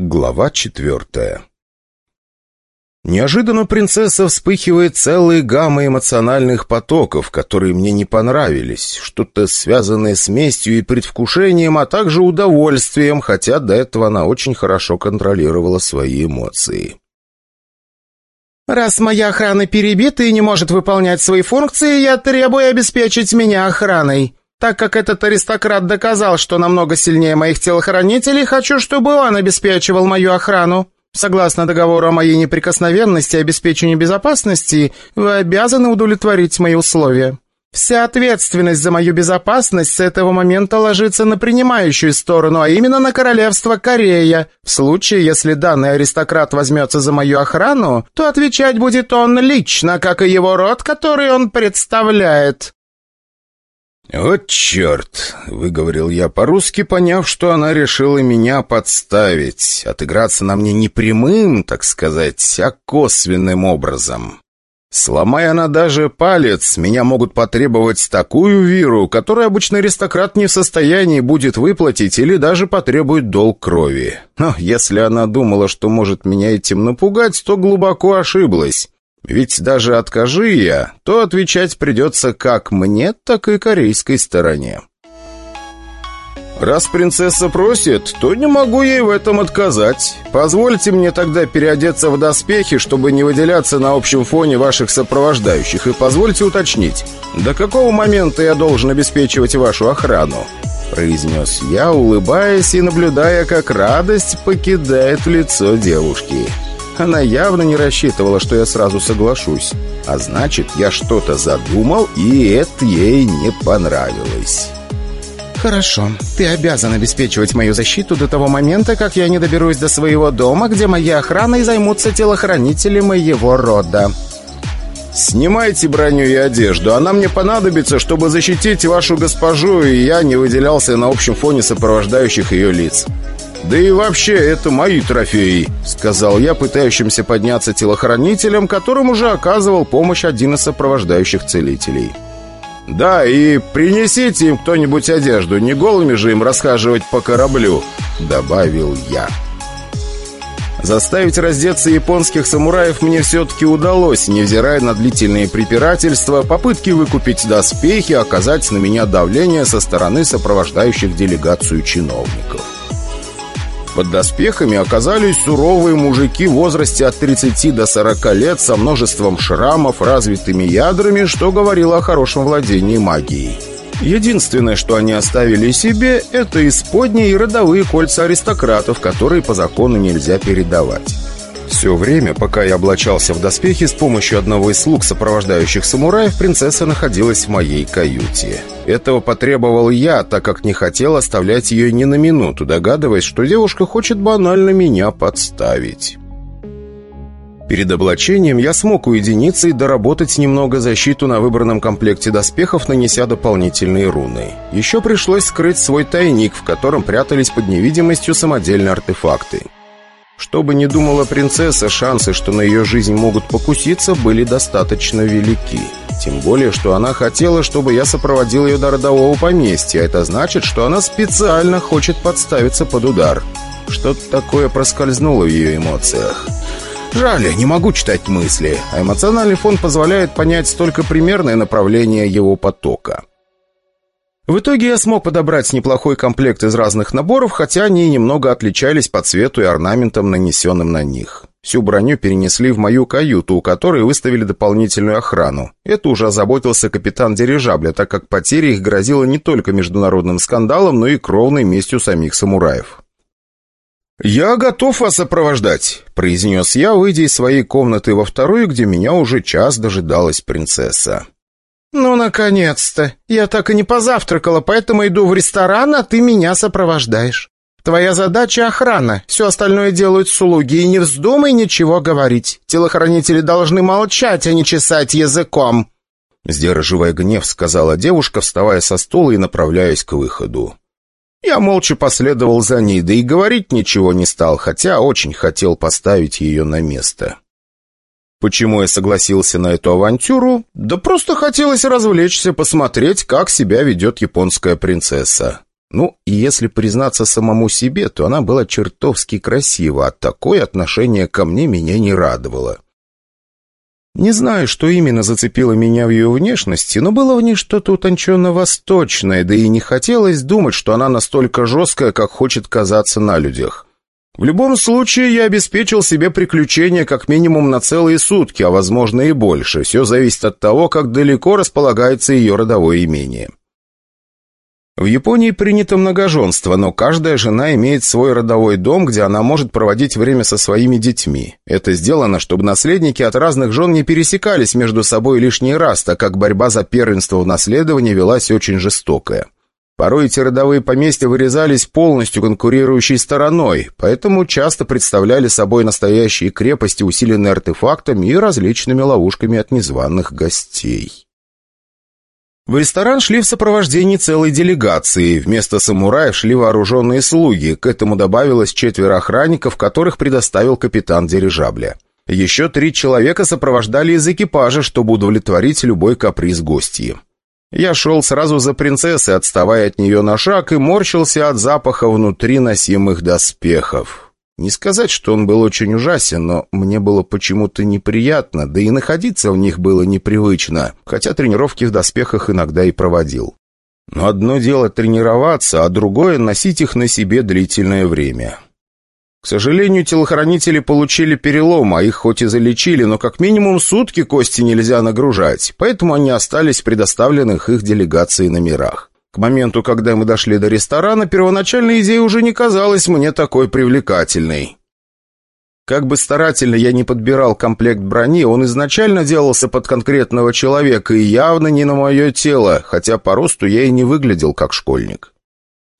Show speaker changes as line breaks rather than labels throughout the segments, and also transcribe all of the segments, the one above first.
Глава четвертая. Неожиданно принцесса вспыхивает целой гаммой эмоциональных потоков, которые мне не понравились, что-то связанное с местью и предвкушением, а также удовольствием, хотя до этого она очень хорошо контролировала свои эмоции.
«Раз моя охрана перебита и не может выполнять свои функции, я требую обеспечить меня охраной», так как этот аристократ доказал, что намного сильнее моих телохранителей, хочу, чтобы он обеспечивал мою охрану. Согласно договору о моей неприкосновенности и обеспечению безопасности, вы обязаны удовлетворить мои условия. Вся ответственность за мою безопасность с этого момента ложится на принимающую сторону, а именно на королевство Корея. В случае, если данный аристократ возьмется за мою охрану, то отвечать будет он лично, как и его род, который он представляет.
«Вот черт!» — выговорил я по-русски, поняв, что она решила меня подставить, отыграться на мне не прямым, так сказать, а косвенным образом. Сломая она даже палец, меня могут потребовать такую виру, которую обычный аристократ не в состоянии будет выплатить или даже потребует долг крови. Но если она думала, что может меня этим напугать, то глубоко ошиблась. Ведь даже откажи я, то отвечать придется как мне, так и корейской стороне. Раз принцесса просит, то не могу ей в этом отказать. Позвольте мне тогда переодеться в доспехи, чтобы не выделяться на общем фоне ваших сопровождающих, и позвольте уточнить, до какого момента я должен обеспечивать вашу охрану?» произнес я, улыбаясь и наблюдая, как радость покидает лицо девушки. Она явно не рассчитывала, что я сразу соглашусь. А значит, я что-то задумал, и это ей не понравилось.
«Хорошо. Ты обязан обеспечивать мою защиту до того момента, как я не доберусь до своего дома, где моей охраной займутся телохранители моего рода».
«Снимайте броню и одежду. Она мне понадобится, чтобы защитить вашу госпожу, и я не выделялся на общем фоне сопровождающих ее лиц. «Да и вообще, это мои трофеи», — сказал я пытающимся подняться телохранителем, которым уже оказывал помощь один из сопровождающих целителей. «Да, и принесите им кто-нибудь одежду, не голыми же им расхаживать по кораблю», — добавил я. Заставить раздеться японских самураев мне все-таки удалось, невзирая на длительные препирательства, попытки выкупить доспехи, оказать на меня давление со стороны сопровождающих делегацию чиновников. Под доспехами оказались суровые мужики в возрасте от 30 до 40 лет со множеством шрамов, развитыми ядрами, что говорило о хорошем владении магией. Единственное, что они оставили себе, это исподние и родовые кольца аристократов, которые по закону нельзя передавать. Все время, пока я облачался в доспехи, с помощью одного из слуг, сопровождающих самураев, принцесса находилась в моей каюте. Этого потребовал я, так как не хотел оставлять ее ни на минуту, догадываясь, что девушка хочет банально меня подставить. Перед облачением я смог уединиться и доработать немного защиту на выбранном комплекте доспехов, нанеся дополнительные руны. Еще пришлось скрыть свой тайник, в котором прятались под невидимостью самодельные артефакты. Что бы ни думала принцесса, шансы, что на ее жизнь могут покуситься, были достаточно велики. Тем более, что она хотела, чтобы я сопроводил ее до родового поместья. Это значит, что она специально хочет подставиться под удар. Что-то такое проскользнуло в ее эмоциях. Жаль, не могу читать мысли, а эмоциональный фон позволяет понять только примерное направление его потока. В итоге я смог подобрать неплохой комплект из разных наборов, хотя они немного отличались по цвету и орнаментам, нанесенным на них. Всю броню перенесли в мою каюту, у которой выставили дополнительную охрану. Это уже озаботился капитан дирижабля, так как потеря их грозила не только международным скандалом, но и кровной местью самих самураев. «Я готов вас сопровождать», — произнес я, выйдя из своей комнаты во вторую, где меня уже час дожидалась принцесса.
«Ну, наконец-то! Я так и не позавтракала, поэтому иду в ресторан, а ты меня сопровождаешь. Твоя задача — охрана, все остальное делают слуги, и не вздумай ничего говорить. Телохранители должны молчать, а не чесать языком».
Сдерживая гнев, сказала девушка, вставая со стула и направляясь к выходу. Я молча последовал за ней, да и говорить ничего не стал, хотя очень хотел поставить ее на место. Почему я согласился на эту авантюру? Да просто хотелось развлечься, посмотреть, как себя ведет японская принцесса. Ну, и если признаться самому себе, то она была чертовски красива, а такое отношение ко мне меня не радовало. Не знаю, что именно зацепило меня в ее внешности, но было в ней что-то утонченно-восточное, да и не хотелось думать, что она настолько жесткая, как хочет казаться на людях. В любом случае, я обеспечил себе приключения как минимум на целые сутки, а возможно и больше. Все зависит от того, как далеко располагается ее родовое имение. В Японии принято многоженство, но каждая жена имеет свой родовой дом, где она может проводить время со своими детьми. Это сделано, чтобы наследники от разных жен не пересекались между собой лишний раз, так как борьба за первенство в наследовании велась очень жестокая. Порой эти родовые поместья вырезались полностью конкурирующей стороной, поэтому часто представляли собой настоящие крепости, усиленные артефактами и различными ловушками от незваных гостей. В ресторан шли в сопровождении целой делегации. Вместо самураев шли вооруженные слуги. К этому добавилось четверо охранников, которых предоставил капитан дирижабля. Еще три человека сопровождали из экипажа, чтобы удовлетворить любой каприз гостьи. Я шел сразу за принцессой, отставая от нее на шаг, и морщился от запаха внутри носимых доспехов. Не сказать, что он был очень ужасен, но мне было почему-то неприятно, да и находиться в них было непривычно, хотя тренировки в доспехах иногда и проводил. Но одно дело тренироваться, а другое — носить их на себе длительное время. К сожалению, телохранители получили перелом, а их хоть и залечили, но как минимум сутки кости нельзя нагружать, поэтому они остались в предоставленных их делегации номерах. К моменту, когда мы дошли до ресторана, первоначальная идея уже не казалась мне такой привлекательной. Как бы старательно я не подбирал комплект брони, он изначально делался под конкретного человека и явно не на мое тело, хотя по росту я и не выглядел как школьник.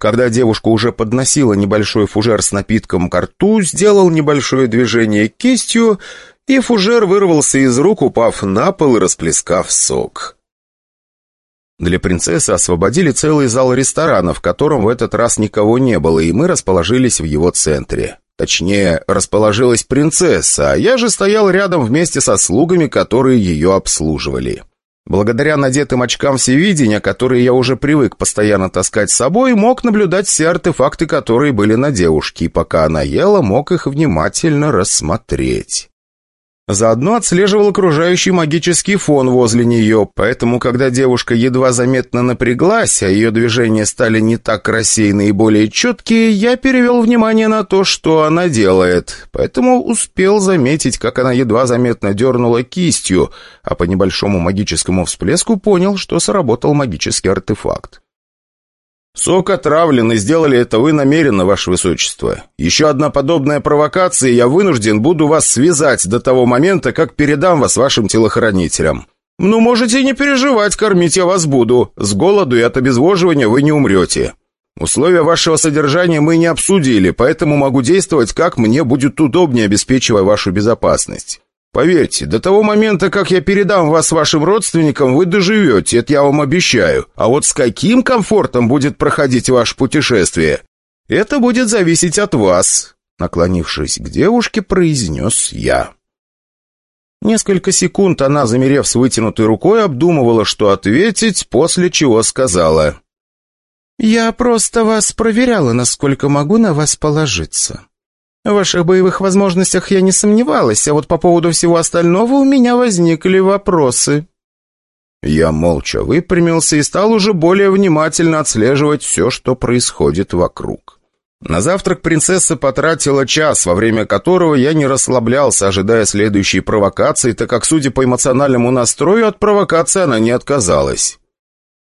Когда девушка уже подносила небольшой фужер с напитком к рту, сделал небольшое движение кистью, и фужер вырвался из рук, упав на пол и расплескав сок. Для принцессы освободили целый зал ресторана, в котором в этот раз никого не было, и мы расположились в его центре. Точнее, расположилась принцесса, а я же стоял рядом вместе со слугами, которые ее обслуживали. Благодаря надетым очкам всевидения, которые я уже привык постоянно таскать с собой, мог наблюдать все артефакты, которые были на девушке, и пока она ела, мог их внимательно рассмотреть. Заодно отслеживал окружающий магический фон возле нее, поэтому, когда девушка едва заметно напряглась, а ее движения стали не так рассеяны и более четкие, я перевел внимание на то, что она делает, поэтому успел заметить, как она едва заметно дернула кистью, а по небольшому магическому всплеску понял, что сработал магический артефакт. «Сок отравлен, и сделали это вы намеренно, ваше высочество. Еще одна подобная провокация, и я вынужден буду вас связать до того момента, как передам вас вашим телохранителям. Ну, можете не переживать, кормить я вас буду. С голоду и от обезвоживания вы не умрете. Условия вашего содержания мы не обсудили, поэтому могу действовать, как мне будет удобнее, обеспечивая вашу безопасность». Поверьте, до того момента, как я передам вас вашим родственникам, вы доживете, это я вам обещаю. А вот с каким комфортом будет проходить ваше путешествие, это будет зависеть от вас», наклонившись к девушке, произнес я. Несколько секунд она, замерев с вытянутой рукой, обдумывала, что ответить, после чего сказала. «Я просто вас проверяла, насколько могу на вас положиться. В ваших боевых возможностях я не сомневалась, а вот по поводу всего остального у меня возникли вопросы». Я молча выпрямился и стал уже более внимательно отслеживать все, что происходит вокруг. На завтрак принцесса потратила час, во время которого я не расслаблялся, ожидая следующей провокации, так как, судя по эмоциональному настрою, от провокации она не отказалась.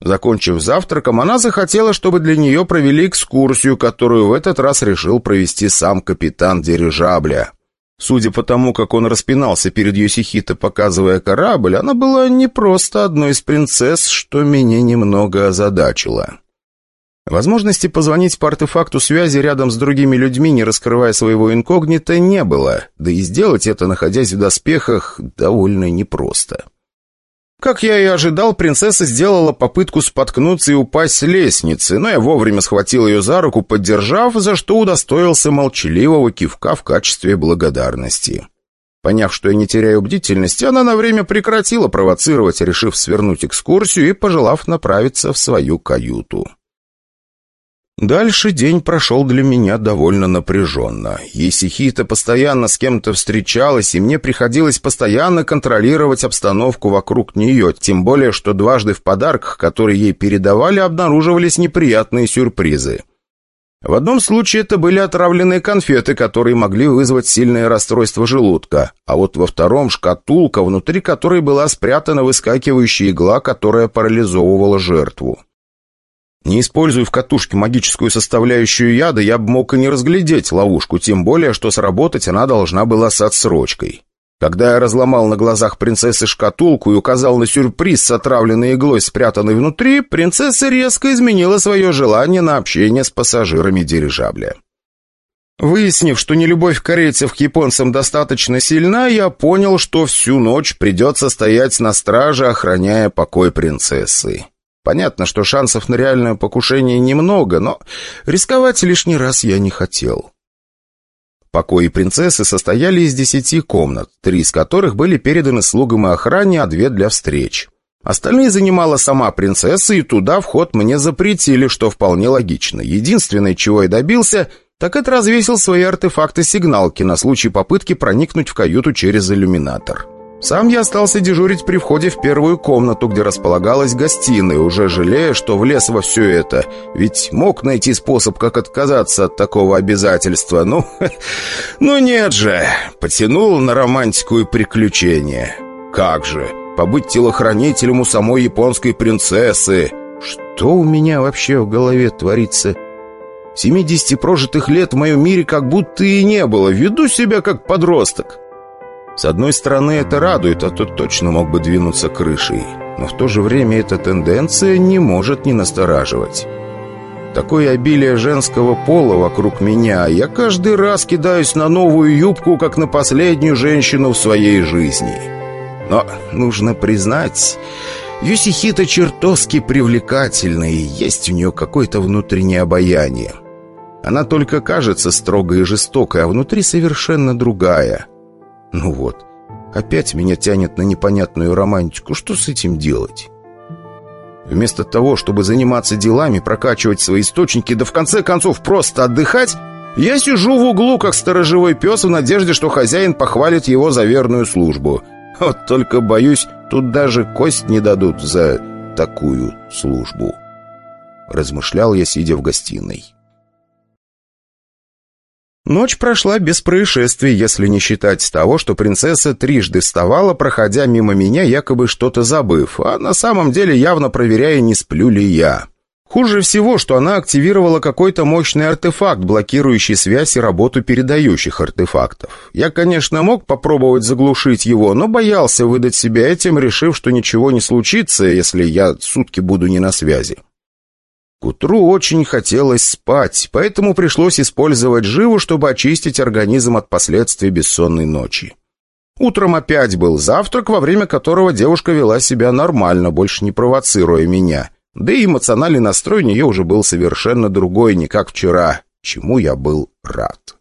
Закончив завтраком, она захотела, чтобы для нее провели экскурсию, которую в этот раз решил провести сам капитан дирижабля. Судя по тому, как он распинался перед Йосихито, показывая корабль, она была не просто одной из принцесс, что меня немного озадачило. Возможности позвонить по артефакту связи рядом с другими людьми, не раскрывая своего инкогнито, не было, да и сделать это, находясь в доспехах, довольно непросто. Как я и ожидал, принцесса сделала попытку споткнуться и упасть с лестницы, но я вовремя схватил ее за руку, поддержав, за что удостоился молчаливого кивка в качестве благодарности. Поняв, что я не теряю бдительности, она на время прекратила провоцировать, решив свернуть экскурсию и пожелав направиться в свою каюту. Дальше день прошел для меня довольно напряженно. Есихита постоянно с кем-то встречалась, и мне приходилось постоянно контролировать обстановку вокруг нее, тем более, что дважды в подарках, которые ей передавали, обнаруживались неприятные сюрпризы. В одном случае это были отравленные конфеты, которые могли вызвать сильное расстройство желудка, а вот во втором шкатулка, внутри которой была спрятана выскакивающая игла, которая парализовывала жертву. Не используя в катушке магическую составляющую яда, я бы мог и не разглядеть ловушку, тем более, что сработать она должна была с отсрочкой. Когда я разломал на глазах принцессы шкатулку и указал на сюрприз с отравленной иглой, спрятанной внутри, принцесса резко изменила свое желание на общение с пассажирами дирижабля. Выяснив, что нелюбовь корейцев к японцам достаточно сильна, я понял, что всю ночь придется стоять на страже, охраняя покой принцессы. Понятно, что шансов на реальное покушение немного, но рисковать лишний раз я не хотел. Покои принцессы состояли из десяти комнат, три из которых были переданы слугам и охране, а две для встреч. Остальные занимала сама принцесса, и туда вход мне запретили, что вполне логично. Единственное, чего я добился, так это развесил свои артефакты-сигналки на случай попытки проникнуть в каюту через иллюминатор. Сам я остался дежурить при входе в первую комнату, где располагалась гостиная, уже жалея, что влез во все это. Ведь мог найти способ, как отказаться от такого обязательства. Ну, ну нет же, потянул на романтику и приключения. Как же, побыть телохранителем у самой японской принцессы. Что у меня вообще в голове творится? 70 прожитых лет в моем мире как будто и не было. Веду себя как подросток. С одной стороны, это радует, а тут точно мог бы двинуться крышей. Но в то же время эта тенденция не может не настораживать. Такое обилие женского пола вокруг меня, я каждый раз кидаюсь на новую юбку, как на последнюю женщину в своей жизни. Но нужно признать, Юсихита чертовски привлекательна, и есть у нее какое-то внутреннее обаяние. Она только кажется строгой и жестокой, а внутри совершенно другая – ну вот, опять меня тянет на непонятную романтику. Что с этим делать? Вместо того, чтобы заниматься делами, прокачивать свои источники, да в конце концов просто отдыхать, я сижу в углу, как сторожевой пес, в надежде, что хозяин похвалит его за верную службу. Вот только, боюсь, тут даже кость не дадут за такую службу. Размышлял я, сидя в гостиной. Ночь прошла без происшествий, если не считать того, что принцесса трижды вставала, проходя мимо меня, якобы что-то забыв, а на самом деле явно проверяя, не сплю ли я. Хуже всего, что она активировала какой-то мощный артефакт, блокирующий связь и работу передающих артефактов. Я, конечно, мог попробовать заглушить его, но боялся выдать себя этим, решив, что ничего не случится, если я сутки буду не на связи. К утру очень хотелось спать, поэтому пришлось использовать живу, чтобы очистить организм от последствий бессонной ночи. Утром опять был завтрак, во время которого девушка вела себя нормально, больше не провоцируя меня. Да и эмоциональный настрой у нее уже был совершенно другой, не как вчера, чему я был рад.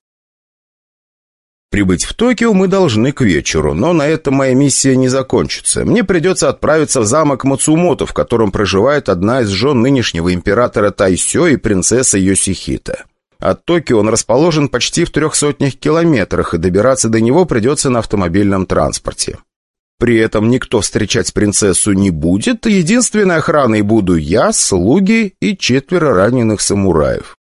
Прибыть в Токио мы должны к вечеру, но на этом моя миссия не закончится. Мне придется отправиться в замок Мацумото, в котором проживает одна из жен нынешнего императора Тайсё и принцесса Йосихита. От Токио он расположен почти в трех сотнях километрах, и добираться до него придется на автомобильном транспорте. При этом никто встречать принцессу не будет, единственной охраной буду я, слуги и четверо раненых самураев.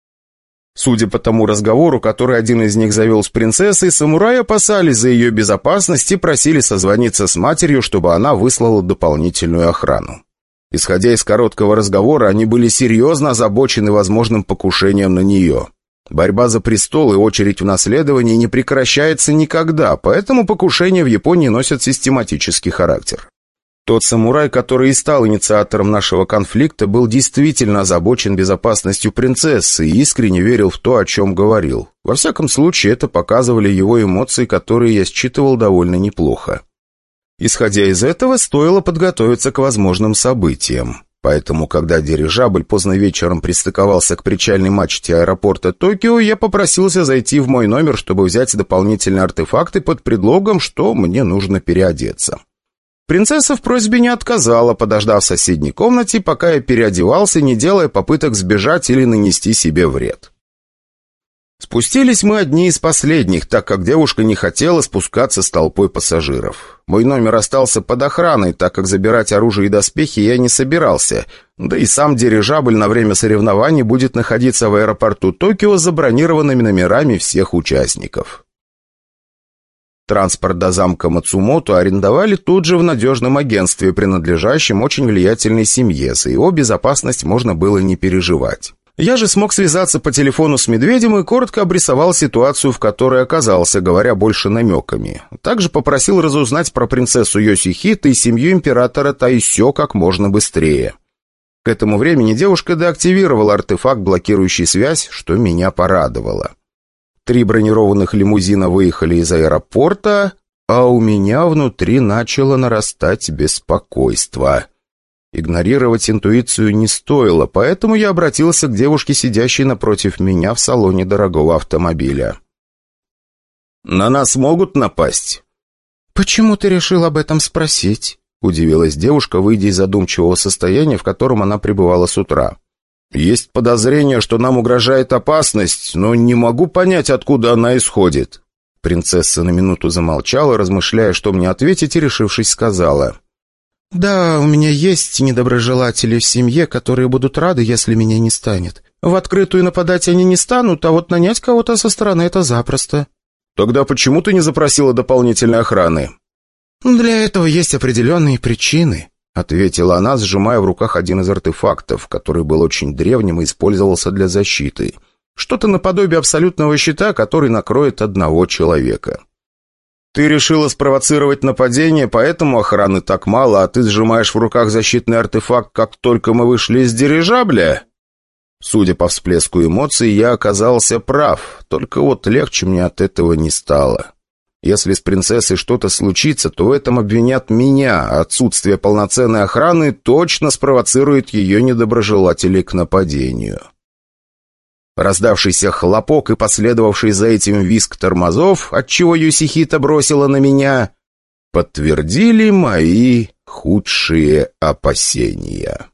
Судя по тому разговору, который один из них завел с принцессой, самураи опасались за ее безопасность и просили созвониться с матерью, чтобы она выслала дополнительную охрану. Исходя из короткого разговора, они были серьезно озабочены возможным покушением на нее. Борьба за престол и очередь в наследовании не прекращается никогда, поэтому покушения в Японии носят систематический характер. Тот самурай, который и стал инициатором нашего конфликта, был действительно озабочен безопасностью принцессы и искренне верил в то, о чем говорил. Во всяком случае, это показывали его эмоции, которые я считывал довольно неплохо. Исходя из этого, стоило подготовиться к возможным событиям. Поэтому, когда дирижабль поздно вечером пристыковался к причальной мачте аэропорта Токио, я попросился зайти в мой номер, чтобы взять дополнительные артефакты под предлогом, что мне нужно переодеться. Принцесса в просьбе не отказала, подождав в соседней комнате, пока я переодевался, не делая попыток сбежать или нанести себе вред. Спустились мы одни из последних, так как девушка не хотела спускаться с толпой пассажиров. Мой номер остался под охраной, так как забирать оружие и доспехи я не собирался. Да и сам дирижабль на время соревнований будет находиться в аэропорту Токио с забронированными номерами всех участников. Транспорт до замка Мацумото арендовали тут же в надежном агентстве, принадлежащем очень влиятельной семье. За его безопасность можно было не переживать. Я же смог связаться по телефону с Медведем и коротко обрисовал ситуацию, в которой оказался, говоря больше намеками. Также попросил разузнать про принцессу Йосихит и семью императора Тайсё как можно быстрее. К этому времени девушка деактивировала артефакт, блокирующий связь, что меня порадовало. Три бронированных лимузина выехали из аэропорта, а у меня внутри начало нарастать беспокойство. Игнорировать интуицию не стоило, поэтому я обратился к девушке, сидящей напротив меня в салоне дорогого автомобиля. «На нас могут напасть?»
«Почему ты решил об этом спросить?» — удивилась девушка, выйдя из задумчивого состояния, в котором она пребывала с утра.
«Есть подозрение, что нам угрожает опасность, но не могу понять, откуда она исходит».
Принцесса на минуту замолчала, размышляя, что мне ответить, и, решившись, сказала. «Да, у меня есть недоброжелатели в семье, которые будут рады, если меня не станет. В открытую нападать они не станут, а вот нанять кого-то со стороны — это запросто».
«Тогда почему ты не запросила дополнительной охраны?»
«Для этого есть определенные причины», — ответила она, сжимая в руках один из артефактов, который был очень древним и использовался для защиты. Что-то наподобие абсолютного щита, который накроет одного человека. «Ты решила спровоцировать нападение, поэтому охраны так мало, а ты сжимаешь в руках защитный артефакт, как только мы вышли из дирижабля?» Судя по всплеску эмоций, я оказался прав, только вот легче мне от этого не стало. Если с принцессой что-то случится, то в этом обвинят меня, а отсутствие полноценной охраны точно спровоцирует ее недоброжелателей к нападению. Раздавшийся хлопок и последовавший за этим виск тормозов, отчего Юсихита бросила на меня, подтвердили мои худшие опасения.